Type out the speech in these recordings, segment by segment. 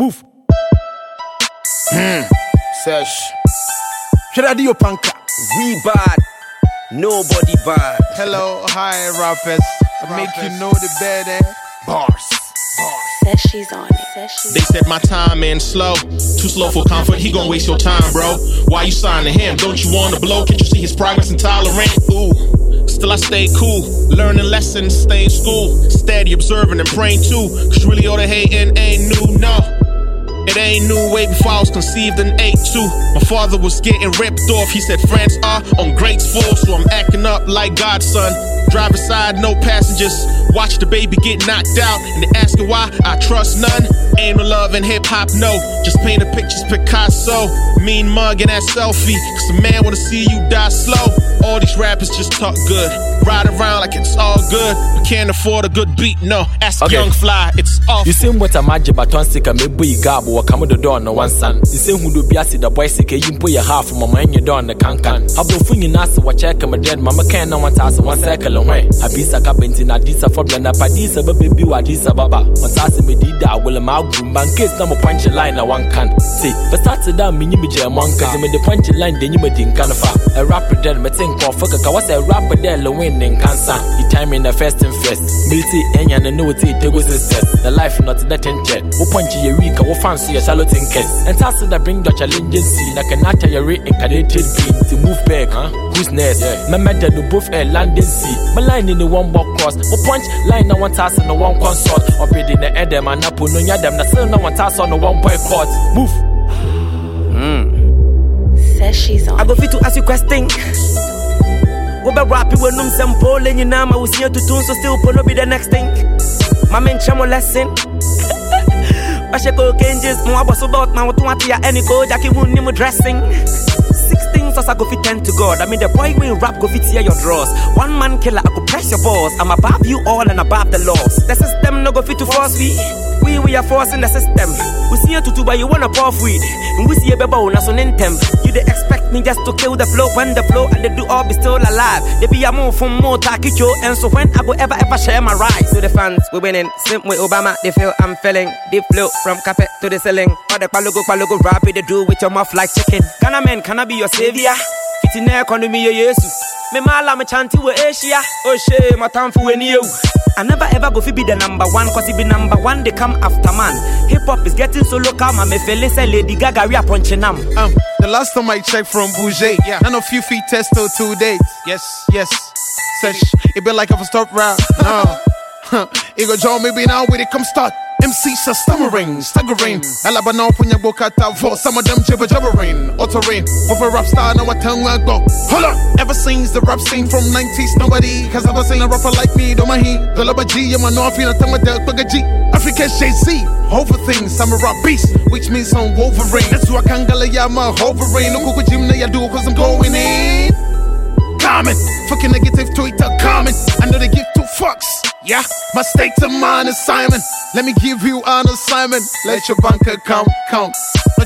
Move. Hmm. Sesh. Shredadio Panka. We bad. Nobody bad. Hello, hi, rappers. I make you know the better. Bars. Says she's on it. They said my time in slow. Too slow for comfort, he gon' waste your time, bro. Why you signing him? Don't you wanna blow? Can't you see his progress intolerant? Ooh. Still I stay cool, learning lessons, stay in school, steady observing and praying too. Cause really all the hating ain't new, no. It ain't new way before I was conceived in 8-2. My father was getting ripped off. He said friends are ungrateful, so I'm acting up like Godson. Driver side, no passengers. Watch the baby get knocked out, and they asking why I trust none. Ain't no love in hip hop, no. Just paint painting pictures, Picasso. Mean mug and that selfie, cause a man wanna see you die slow. All these rappers just talk good, ride around like it's all good, but can't afford a good beat. No, ask Okay. Young Fly, it's awful. You see what a magic baton stick a maybe you gab or come to the door no one son. You see who do biasi the boy sick you put your half from my your door the can can. How about fun you nasa what check my dead mama can't no one task one circle away. Abisa kapenti na disa for blender padisa baby wa disa baba. Task me did that will my groom bank case no more punch line na one can. See, but start down me jam one cause me the punch line you me din can fa. A rapper dead me think of fuck a what's a rapper dead lo win in cancer. You time in the first and first. Milty enya na no te tego sisters. The life not that tension. Wo punch ye weak, wo fancy your shallow thinkers. And task that bring the challenges see like an atta your reincarnated being to move back, huh? Who's next? Yeah. My method no both air eh, landing sea. My line in the one block cross. Wo punch line na one task in the one consort. Up in the edem eh, and up no ya them na still na one task on the one boy court. Move. Says she's on I go fit to ask you question. Go back rap you num some pole and you know I was here to tune so still pull be the next thing. My man chamo lesson. Bashe ko kenjes mo aboso about my what want ya any ko jackie won ni mo dressing. Things as I go fit ten to God. I mean the boy when rap go fit hear your draws. One man killer I go press your balls. I'm above you all and above the laws. The system no go fit to force we. We we are forcing the system. We see you to do but you wanna puff weed. And we see a baby on us on. You they expect me just to kill the flow when the flow and they do all be still alive. They be a move from more takicho and so when I go ever ever share my rise to the fans, we winning. Sim with Obama, they feel I'm feeling. Deep flow from carpet to the ceiling. All the palugo palugo rap it they do with your mouth like chicken. Can I man, can I be your savior? It's in yeah, yes. Me mala me chanty we eh, Asia. Oh shit, my time for when you. I never ever go fi be the number one, cause if be number one, they come after man. Hip hop is getting so local, man. Me feel say Lady Gaga, we are punching them. Um, the last time I checked from Bouger, yeah. none of you feet test till two days. Yes, yes. Sesh, it be like if I stop rap. No. It go John, maybe now with it come start. MCs are stammering, staggering. Alaba now punya bokata for some of them jibber jabbering. Uttering, with a rap star, now I tell I go. Hold up, ever since the rap scene from 90s, nobody has ever seen a rapper like me. Do my heat, the love G, I'm a no, I feel a time with the G. Africa Jay-Z, over things, I'm a rap beast, which means I'm Wolverine. That's why I can't gala, yeah, I'm a hovering. No kuku gym, I do, cause I'm going in. Comment, fucking negative Twitter comment. I know they give two fucks. Yeah, my state of mind is Simon. Let me give you an assignment. Let your bank account count.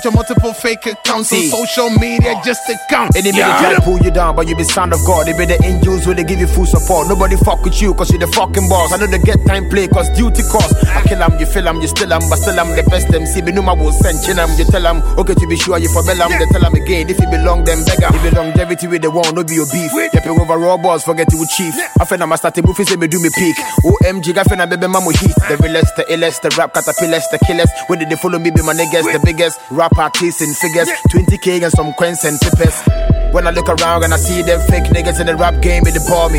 Not your multiple fake accounts on social media just to count. Enemy Yeah. they try to pull you down, but you be son of God. They be the angels where they give you full support. Nobody fuck with you, cause you the fucking boss. I know they get time play, cause duty cost. I kill them, you feel them, you still them, but still I'm the best them. See, me no my will send chin them. You tell them, okay, to be sure you for them. They tell them again, if you belong, them beggar. If you longevity with the one, no be your beef. You pay over raw balls, forget to achieve. I feel I'm a starting movie, say me do me peak. OMG, I feel I'm baby mama heat. The realest, the illest, the rap caterpillars, the killers. When did they follow me, be my niggas, the biggest rap artists in figures. 20k and some coins and tippers. When I look around and I see them fake niggas in the rap game, it they bore me.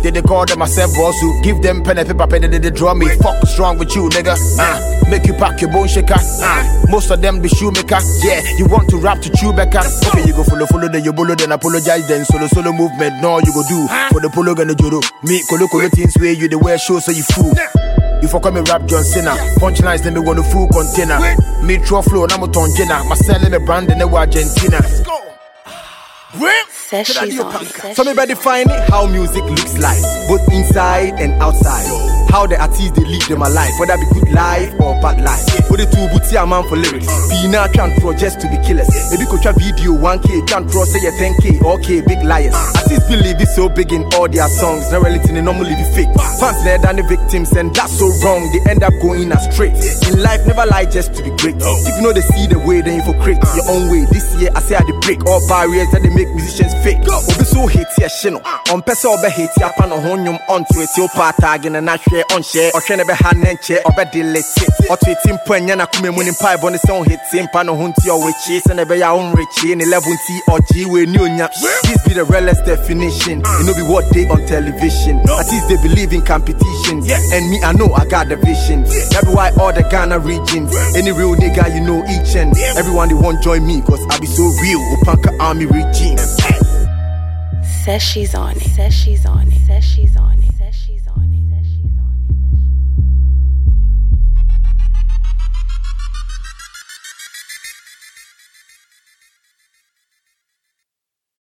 Did they call them myself also? Give them pen and paper, pen and they draw me. Fuck wrong with you, nigga? Uh, make you pack your bone shaker. Uh, most of them be shoemaker. Yeah, you want to rap to Chewbacca. Okay, you go follow, follow, then you follow, then apologize, then solo, solo movement. No, you go do for the polo gonna juro. Me, kolo, kolo, things where you the wear show, so you fool. You for call me rap John Cena. Punchlines, let me want a full container. Me throw flow, I'm a ton jenna. My cell, me brand in the Argentina. Says she's on it. Says So me she's better define how music looks like, both inside and outside. How the artists they live them alive, whether it be good life or bad life. For the two booty a man for lyrics. Be now trying to just to be killers. Maybe could try video 1k, can't draw say a 10k, okay, big liars. Artists believe it's so big in all their songs, no reality they normally be fake. Fans there than the victims, and that's so wrong, they end up going astray. In life, never lie just to be great. If you know they see the way, then you for create your own way. This year, I say I the break all barriers that they make musicians fake. Obi so hate here, shino. On pesa obe hate ya pan on honyum on it, your part tagging and I share on share, or share be hand and chair, or be delete it. Or to it in point, yana kume munin pie bonus on hit him, pan on hunty or which is and be your own rich in 11 T or G way new nyap. This be the realest definition. It no be what they on television. At least they believe in competition. And me, I know I got the vision. That's why all the Ghana regions, any real nigga you know each and everyone they want join me, cause I be so real. Opanka army regime. Says she's on it. Says she's on it. Says she's on it.